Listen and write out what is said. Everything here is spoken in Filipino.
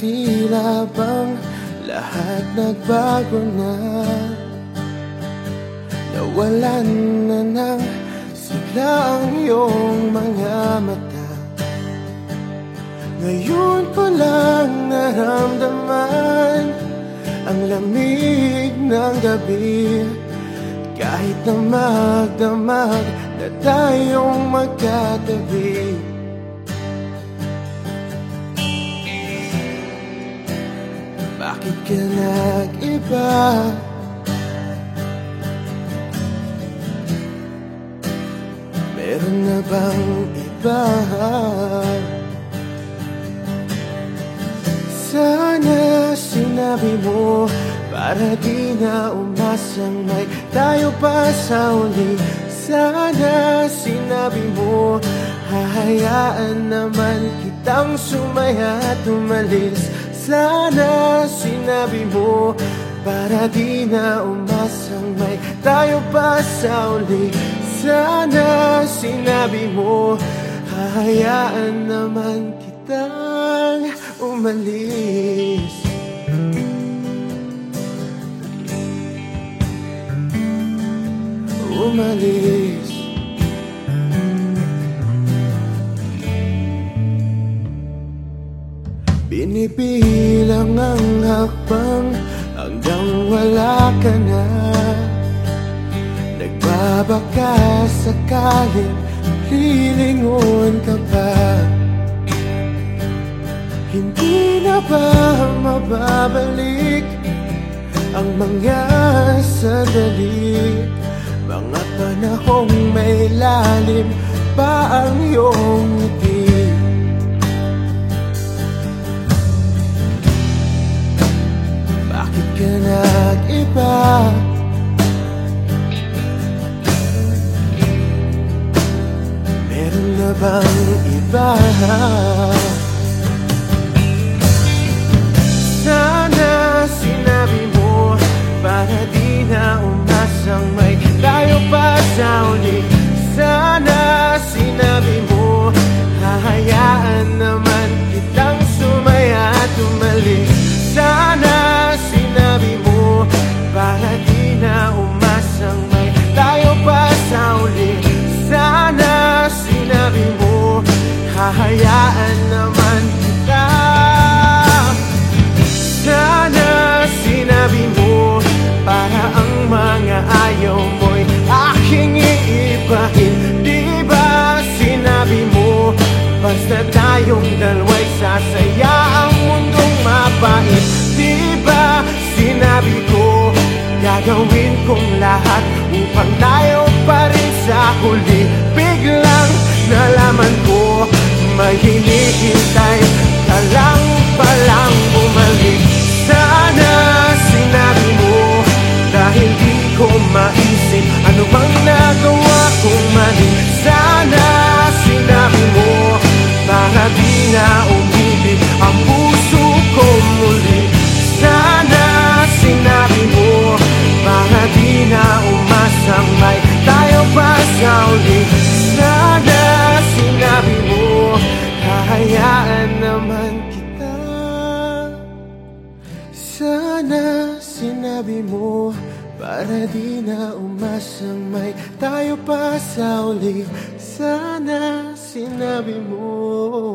Tila bang lahat nagbago na? Nawalan na ng sigla ang iyong mga mata. Ngayon ko lang naramdaman Ang lamig ng gabi. Kahit na magdamag na tayong magkatabi Bakit ka nag-iba? Meron na bang iba? Sana sinabi mo Para di na umasang may tayo pa sa uli Sana sinabi mo Hahayaan naman kitang sumaya at umalis Sana sinabi mo Para di na umasang may tayo pa sa uli. Sana sinabi mo Hahayaan naman kitang umalis. Umalis Binibilang ang hakbang hanggang wala ka na. Nagbabaka sakaling lilingon ka pa. Hindi na ba mababalik ang mga sandali? Mga panahong may lalim pa ang iyong ngiti nag-iba? Meron na bang iba? Basta tayong dalawa'y sasaya ang mundong mapait Di sinabi ko Gagawin kong lahat upang tayo pa rin sa huli? Biglang nalaman ko May hinihintay ka lang palang bumalik. Sana sinabi mo Dahil di ko maisip Ano bang nagawa Sana sinabi mo Para di na umasang Tayo pa sa uli. Sana sinabi mo